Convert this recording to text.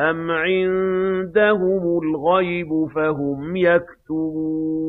أَمْ عِندَهُمُ الْغَيْبُ فَهُمْ يَكْتُبُونَ